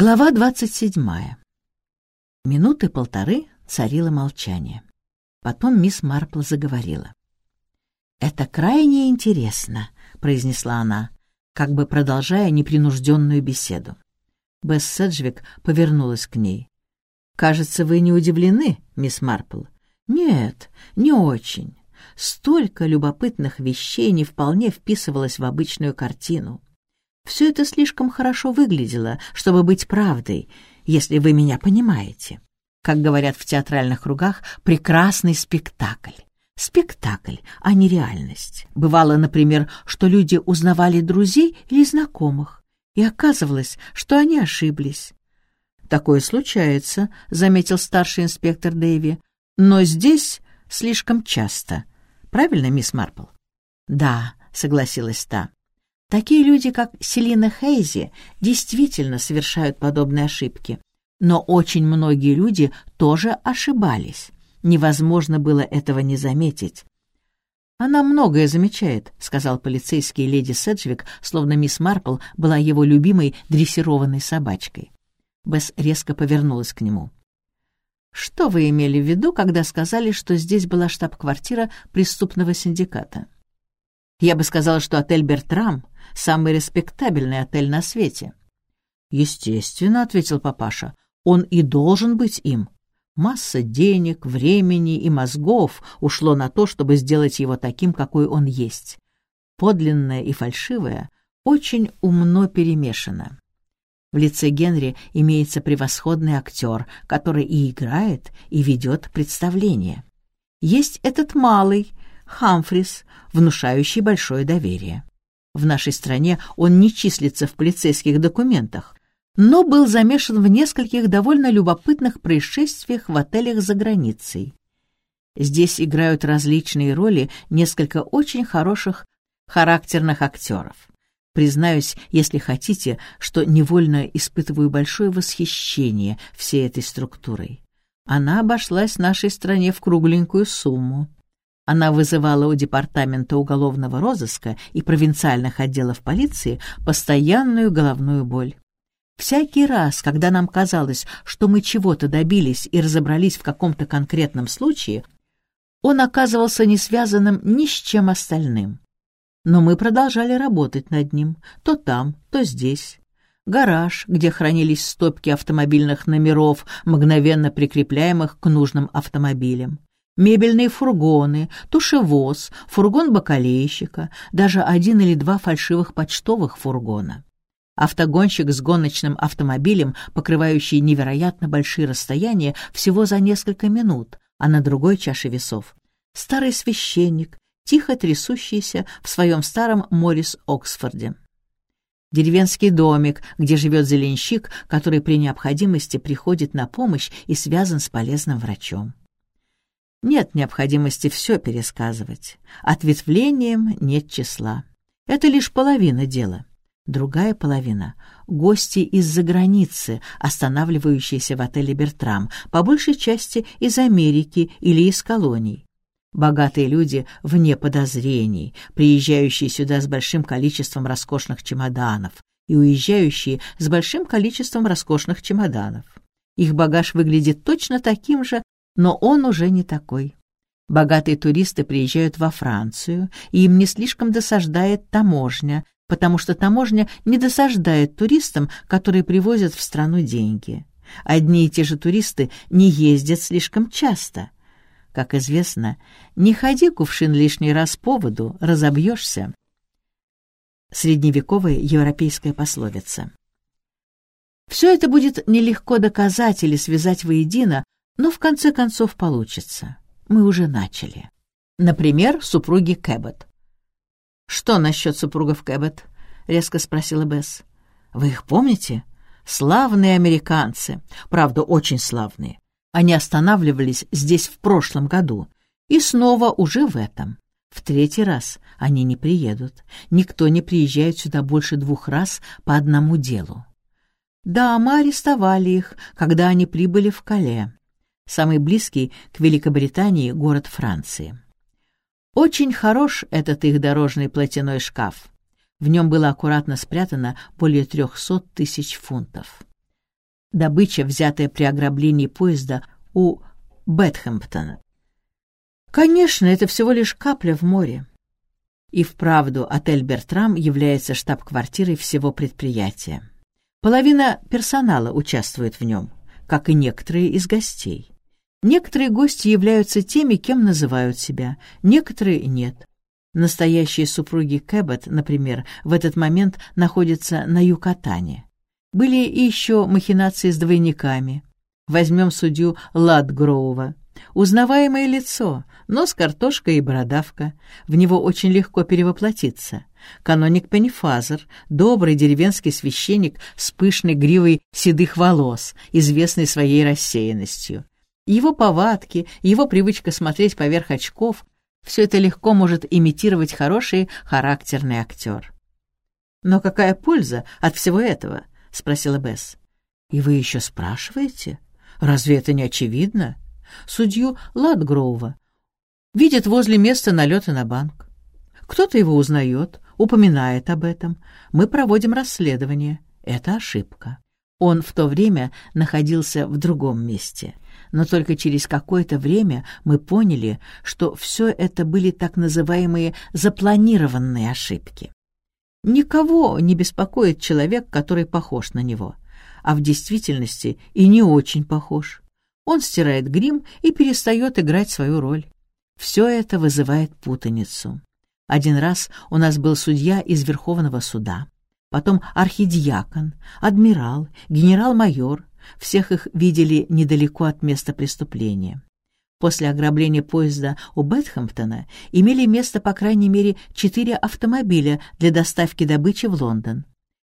Глава двадцать седьмая. Минуты полторы царило молчание. Потом мисс Марпл заговорила. «Это крайне интересно», — произнесла она, как бы продолжая непринужденную беседу. Бесс Седжвик повернулась к ней. «Кажется, вы не удивлены, мисс Марпл?» «Нет, не очень. Столько любопытных вещей не вполне вписывалось в обычную картину. Все это слишком хорошо выглядело, чтобы быть правдой, если вы меня понимаете. Как говорят в театральных кругах, прекрасный спектакль. Спектакль, а не реальность. Бывало, например, что люди узнавали друзей или знакомых, и оказывалось, что они ошиблись. «Такое случается», — заметил старший инспектор Дэйви, «но здесь слишком часто. Правильно, мисс Марпл?» «Да», — согласилась та. Такие люди, как Селина Хейзи, действительно совершают подобные ошибки. Но очень многие люди тоже ошибались. Невозможно было этого не заметить. «Она многое замечает», — сказал полицейский леди Седжвик, словно мисс Марпл была его любимой дрессированной собачкой. Бесс резко повернулась к нему. «Что вы имели в виду, когда сказали, что здесь была штаб-квартира преступного синдиката?» «Я бы сказала, что отель «Бертрам» самый респектабельный отель на свете. «Естественно», — ответил папаша, — «он и должен быть им. Масса денег, времени и мозгов ушло на то, чтобы сделать его таким, какой он есть. Подлинное и фальшивое очень умно перемешано. В лице Генри имеется превосходный актер, который и играет, и ведет представление. Есть этот малый, Хамфрис, внушающий большое доверие. В нашей стране он не числится в полицейских документах, но был замешан в нескольких довольно любопытных происшествиях в отелях за границей. Здесь играют различные роли несколько очень хороших характерных актеров. Признаюсь, если хотите, что невольно испытываю большое восхищение всей этой структурой. Она обошлась нашей стране в кругленькую сумму. Она вызывала у Департамента уголовного розыска и провинциальных отделов полиции постоянную головную боль. Всякий раз, когда нам казалось, что мы чего-то добились и разобрались в каком-то конкретном случае, он оказывался не связанным ни с чем остальным. Но мы продолжали работать над ним, то там, то здесь. Гараж, где хранились стопки автомобильных номеров, мгновенно прикрепляемых к нужным автомобилям мебельные фургоны, тушевоз, фургон бакалейщика, даже один или два фальшивых почтовых фургона. Автогонщик с гоночным автомобилем, покрывающий невероятно большие расстояния всего за несколько минут, а на другой чаше весов — старый священник, тихо трясущийся в своем старом Моррис Оксфорде. Деревенский домик, где живет зеленщик, который при необходимости приходит на помощь и связан с полезным врачом. Нет необходимости все пересказывать. Ответвлением нет числа. Это лишь половина дела. Другая половина — гости из-за границы, останавливающиеся в отеле «Бертрам», по большей части из Америки или из колоний. Богатые люди вне подозрений, приезжающие сюда с большим количеством роскошных чемоданов и уезжающие с большим количеством роскошных чемоданов. Их багаж выглядит точно таким же, но он уже не такой. Богатые туристы приезжают во Францию, и им не слишком досаждает таможня, потому что таможня не досаждает туристам, которые привозят в страну деньги. Одни и те же туристы не ездят слишком часто. Как известно, не ходи кувшин лишний раз по воду, разобьешься. Средневековая европейская пословица. Все это будет нелегко доказать или связать воедино, но в конце концов получится. Мы уже начали. Например, супруги Кэббет. «Что насчет супругов Кэббет?» — резко спросила Бесс. «Вы их помните? Славные американцы. Правда, очень славные. Они останавливались здесь в прошлом году. И снова уже в этом. В третий раз они не приедут. Никто не приезжает сюда больше двух раз по одному делу. Да, мы арестовали их, когда они прибыли в Кале самый близкий к Великобритании город Франции. Очень хорош этот их дорожный платяной шкаф. В нем было аккуратно спрятано более трехсот тысяч фунтов. добыча, взятая при ограблении поезда у Бетхэмптона. Конечно, это всего лишь капля в море. И вправду отель «Бертрам» является штаб-квартирой всего предприятия. Половина персонала участвует в нем, как и некоторые из гостей. Некоторые гости являются теми, кем называют себя, некоторые — нет. Настоящие супруги Кэббет, например, в этот момент находятся на Юкатане. Были и еще махинации с двойниками. Возьмем судью Ладгроува. Узнаваемое лицо, нос картошка и бородавка. В него очень легко перевоплотиться. Каноник Пеннифазер, добрый деревенский священник с пышной гривой седых волос, известный своей рассеянностью. Его повадки, его привычка смотреть поверх очков — все это легко может имитировать хороший характерный актер. «Но какая польза от всего этого?» — спросила Бесс. «И вы еще спрашиваете? Разве это не очевидно?» Судью Ладгроува видят возле места налета на банк. Кто-то его узнает, упоминает об этом. Мы проводим расследование. Это ошибка. Он в то время находился в другом месте. Но только через какое-то время мы поняли, что все это были так называемые запланированные ошибки. Никого не беспокоит человек, который похож на него, а в действительности и не очень похож. Он стирает грим и перестает играть свою роль. Все это вызывает путаницу. Один раз у нас был судья из Верховного суда, потом архидиакон, адмирал, генерал-майор. Всех их видели недалеко от места преступления. После ограбления поезда у Бетхэмптона имели место по крайней мере четыре автомобиля для доставки добычи в Лондон.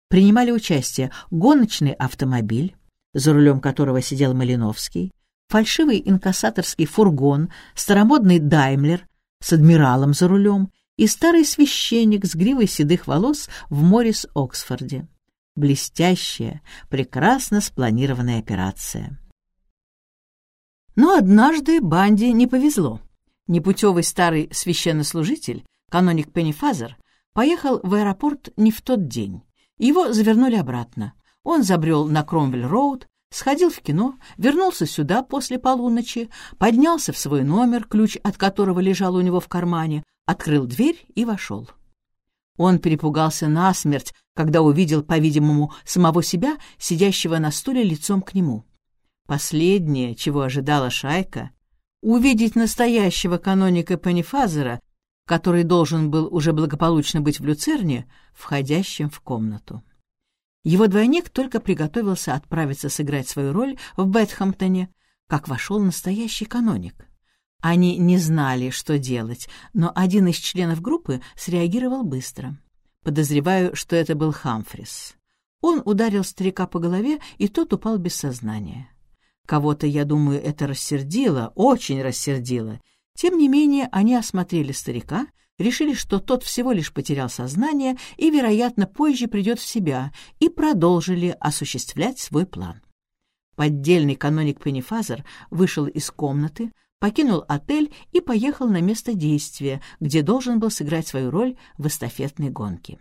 Принимали участие гоночный автомобиль, за рулем которого сидел Малиновский, фальшивый инкассаторский фургон, старомодный «Даймлер» с адмиралом за рулем и старый священник с гривой седых волос в Моррис-Оксфорде. Блестящая, прекрасно спланированная операция. Но однажды банде не повезло. Непутевый старый священнослужитель, каноник Пеннифазер, поехал в аэропорт не в тот день. Его завернули обратно. Он забрел на Кромвель-роуд, сходил в кино, вернулся сюда после полуночи, поднялся в свой номер, ключ от которого лежал у него в кармане, открыл дверь и вошел. Он перепугался насмерть, когда увидел, по-видимому, самого себя, сидящего на стуле лицом к нему. Последнее, чего ожидала шайка, увидеть настоящего каноника Пеннифазера, который должен был уже благополучно быть в Люцерне, входящим в комнату. Его двойник только приготовился отправиться сыграть свою роль в Бетхамптоне, как вошел настоящий каноник. Они не знали, что делать, но один из членов группы среагировал быстро. Подозреваю, что это был Хамфрис. Он ударил старика по голове, и тот упал без сознания. Кого-то, я думаю, это рассердило, очень рассердило. Тем не менее, они осмотрели старика, решили, что тот всего лишь потерял сознание и, вероятно, позже придет в себя, и продолжили осуществлять свой план. Поддельный каноник Пеннифазер вышел из комнаты, покинул отель и поехал на место действия, где должен был сыграть свою роль в эстафетной гонке.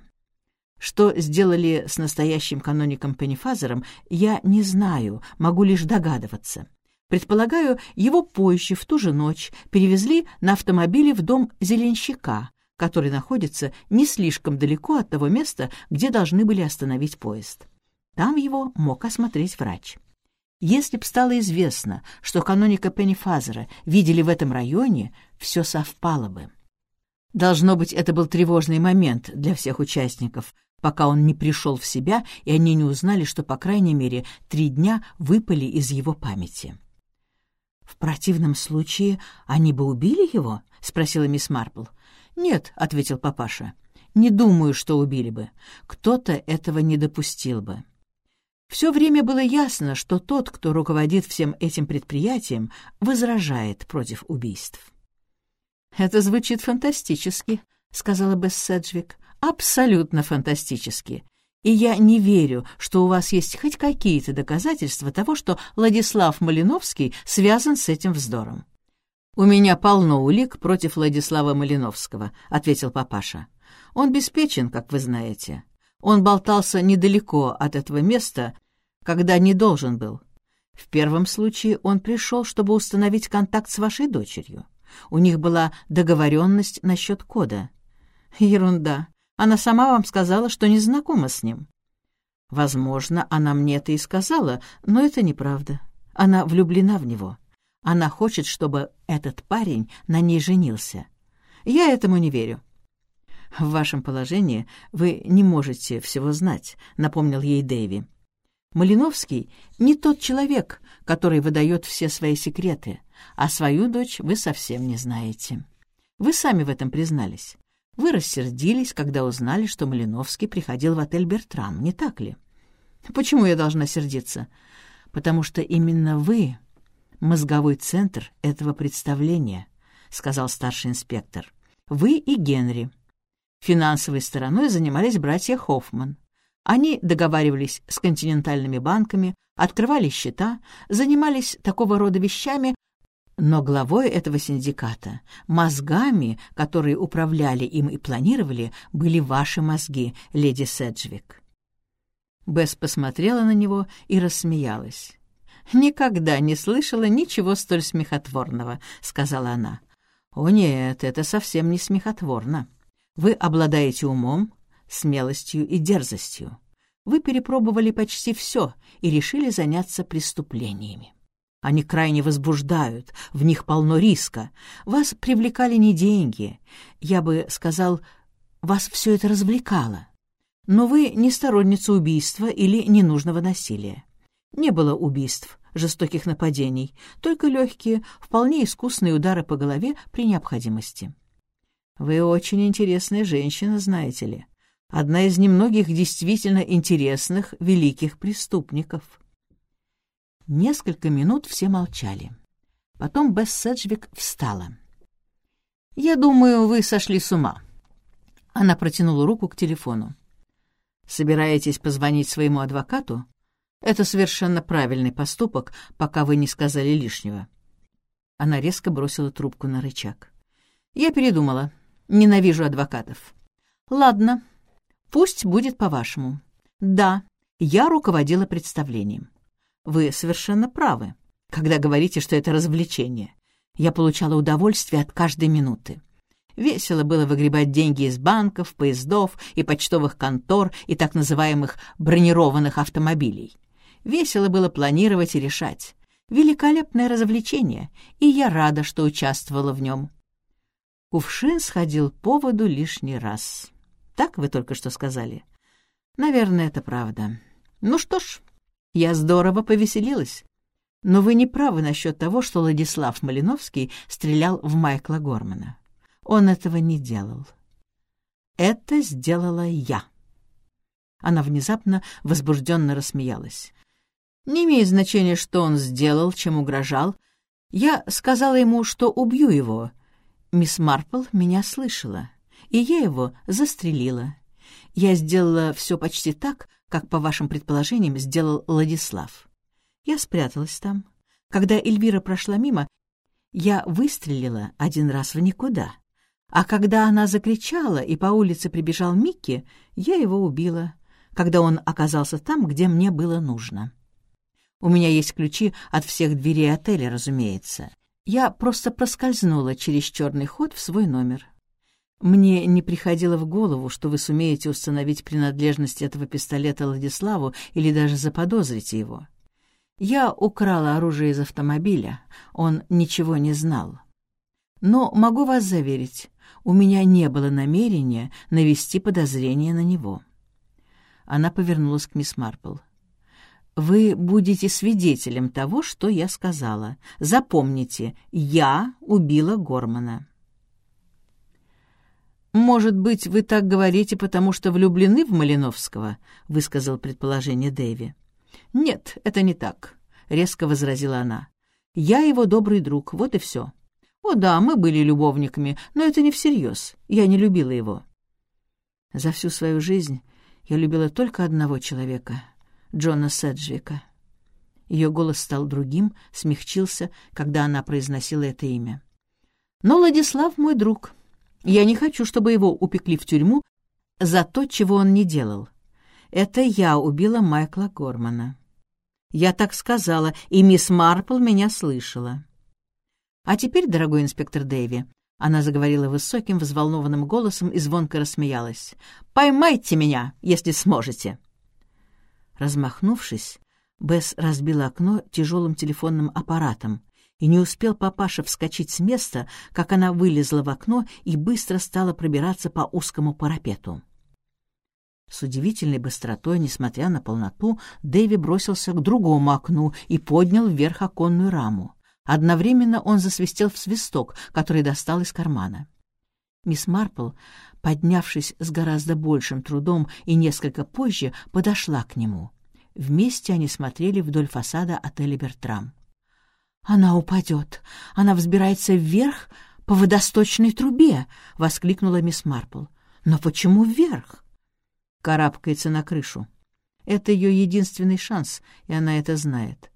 Что сделали с настоящим каноником Пеннифазером, я не знаю, могу лишь догадываться. Предполагаю, его позже, в ту же ночь, перевезли на автомобиле в дом зеленщика, который находится не слишком далеко от того места, где должны были остановить поезд. Там его мог осмотреть врач. Если б стало известно, что каноника Пеннифазера видели в этом районе, все совпало бы. Должно быть, это был тревожный момент для всех участников, пока он не пришел в себя, и они не узнали, что, по крайней мере, три дня выпали из его памяти. «В противном случае они бы убили его?» — спросила мисс Марпл. «Нет», — ответил папаша. «Не думаю, что убили бы. Кто-то этого не допустил бы». Все время было ясно, что тот, кто руководит всем этим предприятием, возражает против убийств. «Это звучит фантастически», — сказала Бесс Седжвик абсолютно фантастически. И я не верю, что у вас есть хоть какие-то доказательства того, что Владислав Малиновский связан с этим вздором. «У меня полно улик против Владислава Малиновского», — ответил папаша. «Он беспечен, как вы знаете. Он болтался недалеко от этого места когда не должен был. В первом случае он пришел, чтобы установить контакт с вашей дочерью. У них была договоренность насчет кода. Ерунда. Она сама вам сказала, что не знакома с ним. Возможно, она мне это и сказала, но это неправда. Она влюблена в него. Она хочет, чтобы этот парень на ней женился. Я этому не верю. В вашем положении вы не можете всего знать, напомнил ей Дэви. Малиновский не тот человек, который выдает все свои секреты, а свою дочь вы совсем не знаете. Вы сами в этом признались. Вы рассердились, когда узнали, что Малиновский приходил в отель «Бертрам», не так ли? Почему я должна сердиться? Потому что именно вы — мозговой центр этого представления, — сказал старший инспектор. Вы и Генри. Финансовой стороной занимались братья Хоффман. Они договаривались с континентальными банками, открывали счета, занимались такого рода вещами, но главой этого синдиката, мозгами, которые управляли им и планировали, были ваши мозги, леди Седжвик. Бесс посмотрела на него и рассмеялась. «Никогда не слышала ничего столь смехотворного», — сказала она. «О нет, это совсем не смехотворно. Вы обладаете умом, смелостью и дерзостью. Вы перепробовали почти все и решили заняться преступлениями. Они крайне возбуждают, в них полно риска. Вас привлекали не деньги. Я бы сказал, вас все это развлекало. Но вы не сторонница убийства или ненужного насилия. Не было убийств, жестоких нападений, только легкие, вполне искусные удары по голове при необходимости. Вы очень интересная женщина, знаете ли одна из немногих действительно интересных великих преступников. Несколько минут все молчали. Потом Бесс Седжвик встала. «Я думаю, вы сошли с ума». Она протянула руку к телефону. «Собираетесь позвонить своему адвокату? Это совершенно правильный поступок, пока вы не сказали лишнего». Она резко бросила трубку на рычаг. «Я передумала. Ненавижу адвокатов». «Ладно, Пусть будет по-вашему. Да, я руководила представлением. Вы совершенно правы, когда говорите, что это развлечение. Я получала удовольствие от каждой минуты. Весело было выгребать деньги из банков, поездов и почтовых контор и так называемых бронированных автомобилей. Весело было планировать и решать. Великолепное развлечение, и я рада, что участвовала в нем. Кувшин сходил по воду лишний раз. Так вы только что сказали? Наверное, это правда. Ну что ж, я здорово повеселилась. Но вы не правы насчет того, что Владислав Малиновский стрелял в Майкла Гормана. Он этого не делал. Это сделала я. Она внезапно возбужденно рассмеялась. Не имеет значения, что он сделал, чем угрожал. Я сказала ему, что убью его. Мисс Марпл меня слышала и я его застрелила. Я сделала все почти так, как, по вашим предположениям, сделал Владислав. Я спряталась там. Когда Эльвира прошла мимо, я выстрелила один раз в никуда. А когда она закричала, и по улице прибежал Микки, я его убила, когда он оказался там, где мне было нужно. У меня есть ключи от всех дверей отеля, разумеется. Я просто проскользнула через черный ход в свой номер. Мне не приходило в голову, что вы сумеете установить принадлежность этого пистолета Владиславу или даже заподозрите его. Я украла оружие из автомобиля, он ничего не знал. Но могу вас заверить, у меня не было намерения навести подозрение на него. Она повернулась к мисс Марпл. «Вы будете свидетелем того, что я сказала. Запомните, я убила Гормана». «Может быть, вы так говорите, потому что влюблены в Малиновского?» — высказал предположение Дэви. «Нет, это не так», — резко возразила она. «Я его добрый друг, вот и все. О да, мы были любовниками, но это не всерьез. Я не любила его». За всю свою жизнь я любила только одного человека — Джона Седжвика. Ее голос стал другим, смягчился, когда она произносила это имя. «Но Владислав мой друг». Я не хочу, чтобы его упекли в тюрьму за то, чего он не делал. Это я убила Майкла Гормана. Я так сказала, и мисс Марпл меня слышала. А теперь, дорогой инспектор Дэви, она заговорила высоким, взволнованным голосом и звонко рассмеялась. «Поймайте меня, если сможете!» Размахнувшись, Бесс разбила окно тяжелым телефонным аппаратом, и не успел папаша вскочить с места, как она вылезла в окно и быстро стала пробираться по узкому парапету. С удивительной быстротой, несмотря на полноту, Дэви бросился к другому окну и поднял вверх оконную раму. Одновременно он засвистел в свисток, который достал из кармана. Мисс Марпл, поднявшись с гораздо большим трудом и несколько позже, подошла к нему. Вместе они смотрели вдоль фасада отеля «Бертрам». «Она упадет! Она взбирается вверх по водосточной трубе!» — воскликнула мисс Марпл. «Но почему вверх?» Карабкается на крышу. Это ее единственный шанс, и она это знает.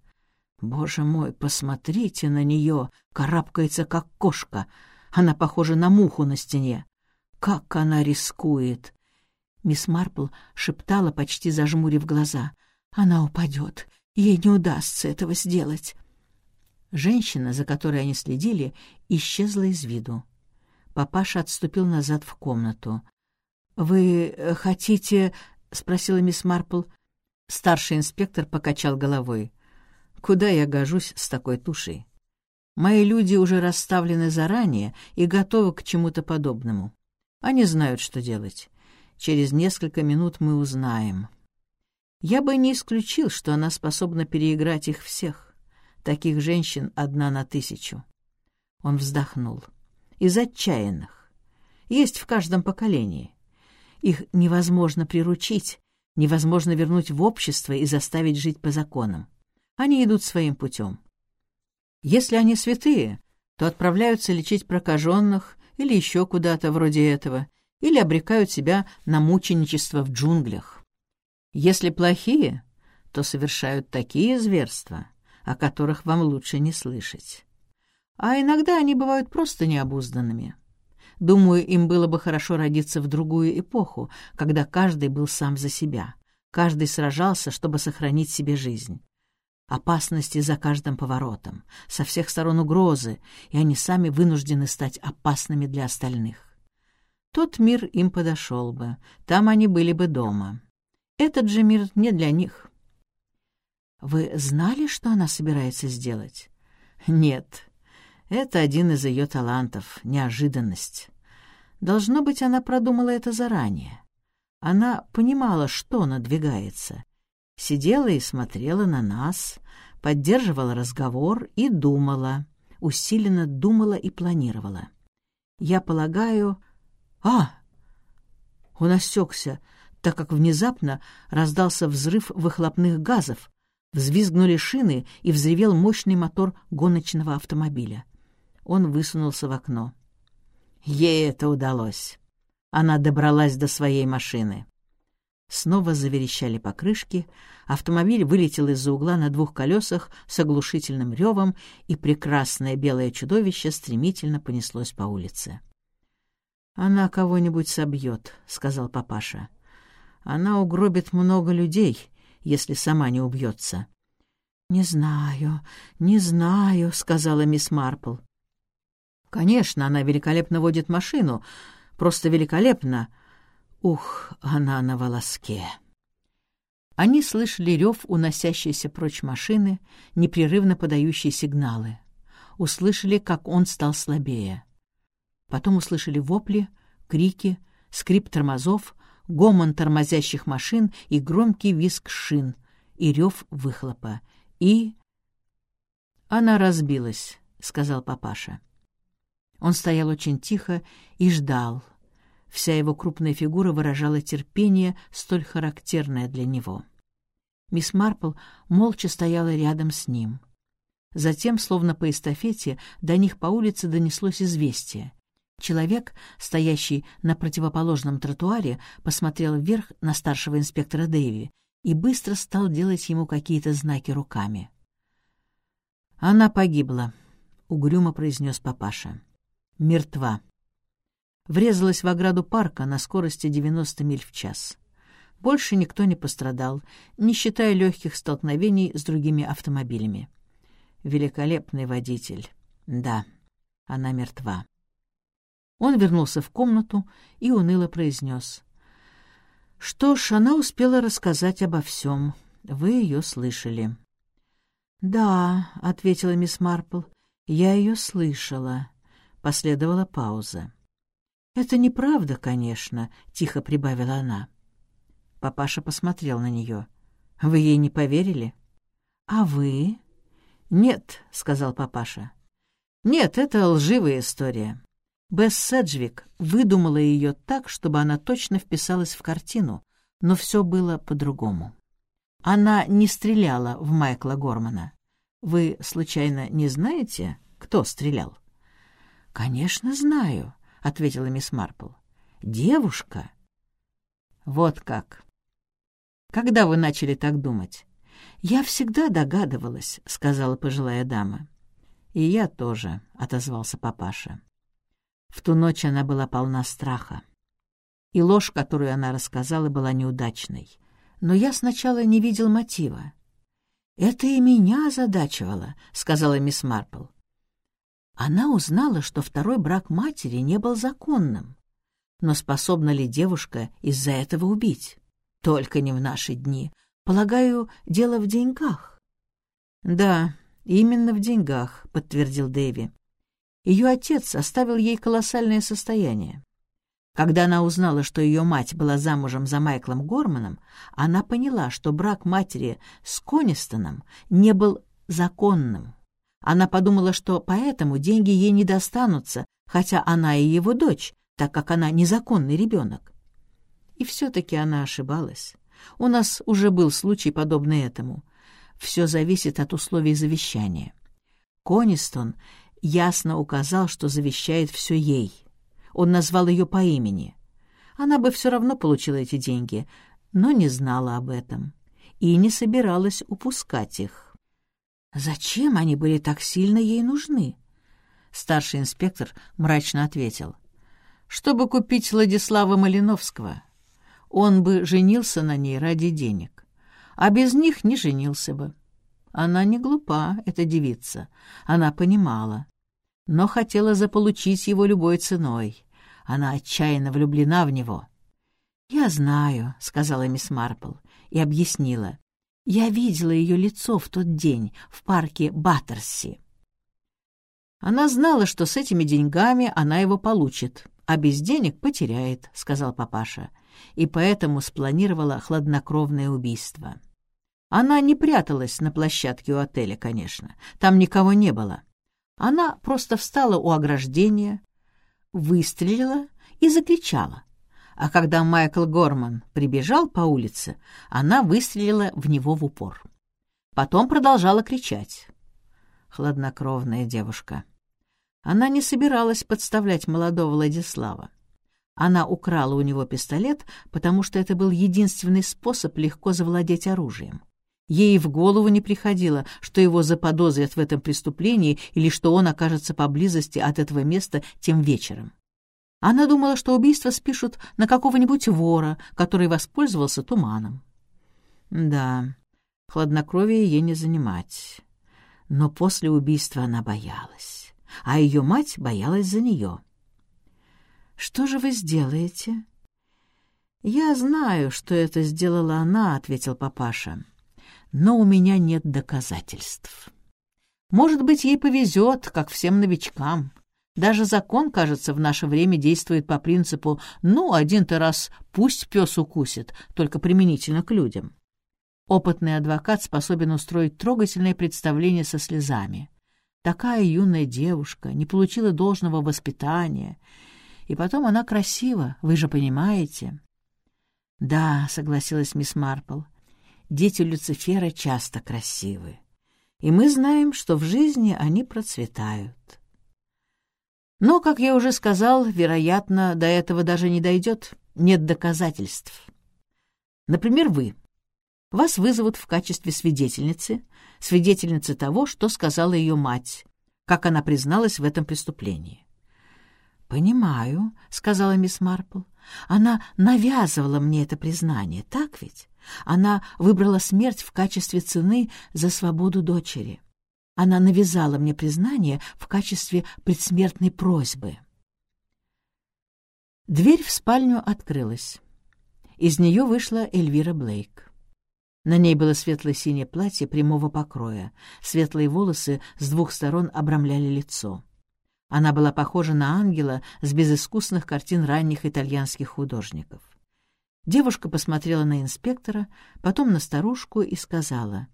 Боже мой, посмотрите на нее! Карабкается, как кошка. Она похожа на муху на стене. Как она рискует! Мисс Марпл шептала, почти зажмурив глаза. Она упадет. Ей не удастся этого сделать. Женщина, за которой они следили, исчезла из виду. Папаша отступил назад в комнату. «Вы э, хотите...» — спросила мисс Марпл. Старший инспектор покачал головой. «Куда я гожусь с такой тушей? Мои люди уже расставлены заранее и готовы к чему-то подобному. Они знают, что делать. Через несколько минут мы узнаем. Я бы не исключил, что она способна переиграть их всех. Таких женщин одна на тысячу. Он вздохнул. Из отчаянных. Есть в каждом поколении. Их невозможно приручить, невозможно вернуть в общество и заставить жить по законам. Они идут своим путем. Если они святые, то отправляются лечить прокаженных или еще куда-то вроде этого, или обрекают себя на мученичество в джунглях. Если плохие, то совершают такие зверства, о которых вам лучше не слышать. А иногда они бывают просто необузданными. Думаю, им было бы хорошо родиться в другую эпоху, когда каждый был сам за себя, каждый сражался, чтобы сохранить себе жизнь. Опасности за каждым поворотом, со всех сторон угрозы, и они сами вынуждены стать опасными для остальных. Тот мир им подошел бы, там они были бы дома. Этот же мир не для них. Вы знали, что она собирается сделать? Нет. Это один из ее талантов — неожиданность. Должно быть, она продумала это заранее. Она понимала, что надвигается. Сидела и смотрела на нас, поддерживала разговор и думала, усиленно думала и планировала. Я полагаю... А! Он осекся, так как внезапно раздался взрыв выхлопных газов, Взвизгнули шины, и взревел мощный мотор гоночного автомобиля. Он высунулся в окно. Ей это удалось. Она добралась до своей машины. Снова заверещали покрышки, автомобиль вылетел из-за угла на двух колесах с оглушительным ревом, и прекрасное белое чудовище стремительно понеслось по улице. «Она кого-нибудь собьет», — сказал папаша. «Она угробит много людей, если сама не убьется. «Не знаю, не знаю», — сказала мисс Марпл. «Конечно, она великолепно водит машину, просто великолепно. Ух, она на волоске». Они слышали рев уносящейся прочь машины, непрерывно подающие сигналы. Услышали, как он стал слабее. Потом услышали вопли, крики, скрип тормозов, гомон тормозящих машин и громкий визг шин, и рев выхлопа, и... «Она разбилась», — сказал папаша. Он стоял очень тихо и ждал. Вся его крупная фигура выражала терпение, столь характерное для него. Мисс Марпл молча стояла рядом с ним. Затем, словно по эстафете, до них по улице донеслось известие. Человек, стоящий на противоположном тротуаре, посмотрел вверх на старшего инспектора Дэви и быстро стал делать ему какие-то знаки руками. «Она погибла», — угрюмо произнес папаша. «Мертва. Врезалась в ограду парка на скорости 90 миль в час. Больше никто не пострадал, не считая легких столкновений с другими автомобилями. Великолепный водитель. Да, она мертва. Он вернулся в комнату и уныло произнес. «Что ж, она успела рассказать обо всем. Вы ее слышали». «Да», — ответила мисс Марпл, — «я ее слышала». Последовала пауза. «Это неправда, конечно», — тихо прибавила она. Папаша посмотрел на нее. «Вы ей не поверили?» «А вы?» «Нет», — сказал папаша. «Нет, это лживая история. Бесс Седжвик выдумала ее так, чтобы она точно вписалась в картину, но все было по-другому. Она не стреляла в Майкла Гормана. Вы, случайно, не знаете, кто стрелял?» «Конечно, знаю», — ответила мисс Марпл. «Девушка». «Вот как. Когда вы начали так думать?» «Я всегда догадывалась», — сказала пожилая дама. «И я тоже», — отозвался папаша. В ту ночь она была полна страха. И ложь, которую она рассказала, была неудачной. Но я сначала не видел мотива. «Это и меня озадачивало», — сказала мисс Марпл. Она узнала, что второй брак матери не был законным. Но способна ли девушка из-за этого убить? Только не в наши дни. Полагаю, дело в деньгах. Да, именно в деньгах, подтвердил Дэви. Ее отец оставил ей колоссальное состояние. Когда она узнала, что ее мать была замужем за Майклом Горманом, она поняла, что брак матери с Конистоном не был законным. Она подумала, что поэтому деньги ей не достанутся, хотя она и его дочь, так как она незаконный ребенок. И все-таки она ошибалась. У нас уже был случай, подобный этому. Все зависит от условий завещания. Конистон ясно указал, что завещает все ей. Он назвал ее по имени. Она бы все равно получила эти деньги, но не знала об этом и не собиралась упускать их. Зачем они были так сильно ей нужны? Старший инспектор мрачно ответил. «Чтобы купить Владислава Малиновского, он бы женился на ней ради денег, а без них не женился бы. Она не глупа, эта девица, она понимала, но хотела заполучить его любой ценой. Она отчаянно влюблена в него. «Я знаю», — сказала мисс Марпл и объяснила. «Я видела ее лицо в тот день в парке Баттерси». Она знала, что с этими деньгами она его получит, а без денег потеряет, — сказал папаша и поэтому спланировала хладнокровное убийство. Она не пряталась на площадке у отеля, конечно, там никого не было. Она просто встала у ограждения, выстрелила и закричала. А когда Майкл Горман прибежал по улице, она выстрелила в него в упор. Потом продолжала кричать. Хладнокровная девушка. Она не собиралась подставлять молодого Владислава. Она украла у него пистолет, потому что это был единственный способ легко завладеть оружием. Ей в голову не приходило, что его заподозрят в этом преступлении или что он окажется поблизости от этого места тем вечером. Она думала, что убийство спишут на какого-нибудь вора, который воспользовался туманом. Да, хладнокровие ей не занимать. Но после убийства она боялась, а ее мать боялась за нее. Что же вы сделаете?» «Я знаю, что это сделала она», — ответил папаша. «Но у меня нет доказательств. Может быть, ей повезет, как всем новичкам. Даже закон, кажется, в наше время действует по принципу «ну, один-то раз пусть пес укусит», только применительно к людям. Опытный адвокат способен устроить трогательное представление со слезами. Такая юная девушка не получила должного воспитания — и потом она красива, вы же понимаете. — Да, — согласилась мисс Марпл, — дети Люцифера часто красивы. И мы знаем, что в жизни они процветают. Но, как я уже сказал, вероятно, до этого даже не дойдет. Нет доказательств. Например, вы. Вас вызовут в качестве свидетельницы, свидетельницы того, что сказала ее мать, как она призналась в этом преступлении. «Понимаю», — сказала мисс Марпл. «Она навязывала мне это признание, так ведь? Она выбрала смерть в качестве цены за свободу дочери. Она навязала мне признание в качестве предсмертной просьбы». Дверь в спальню открылась. Из нее вышла Эльвира Блейк. На ней было светло-синее платье прямого покроя, светлые волосы с двух сторон обрамляли лицо. Она была похожа на ангела с безыскусных картин ранних итальянских художников. Девушка посмотрела на инспектора, потом на старушку и сказала,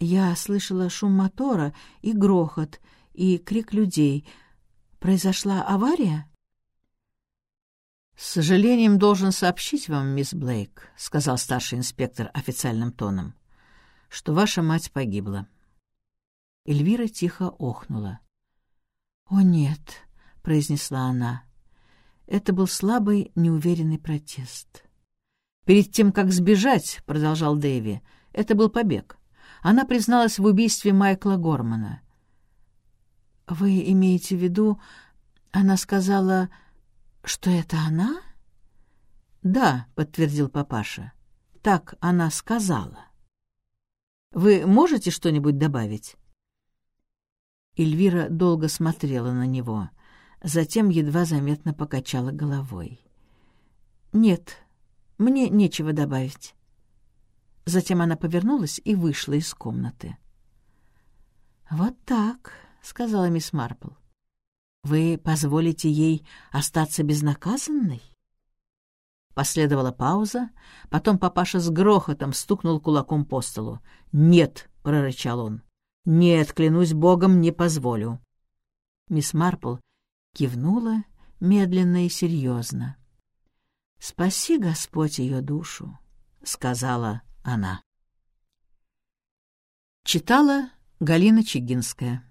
«Я слышала шум мотора и грохот, и крик людей. Произошла авария?» «С сожалением должен сообщить вам, мисс Блейк», — сказал старший инспектор официальным тоном, «что ваша мать погибла». Эльвира тихо охнула. «О, нет», — произнесла она. Это был слабый, неуверенный протест. «Перед тем, как сбежать», — продолжал Дэви, — «это был побег. Она призналась в убийстве Майкла Гормана». «Вы имеете в виду, она сказала, что это она?» «Да», — подтвердил папаша, — «так она сказала». «Вы можете что-нибудь добавить?» Эльвира долго смотрела на него, затем едва заметно покачала головой. «Нет, мне нечего добавить». Затем она повернулась и вышла из комнаты. «Вот так», — сказала мисс Марпл. «Вы позволите ей остаться безнаказанной?» Последовала пауза, потом папаша с грохотом стукнул кулаком по столу. «Нет!» — прорычал он. «Нет, клянусь богом, не позволю». Мисс Марпл кивнула медленно и серьезно. «Спаси, Господь, ее душу», — сказала она. Читала Галина Чигинская.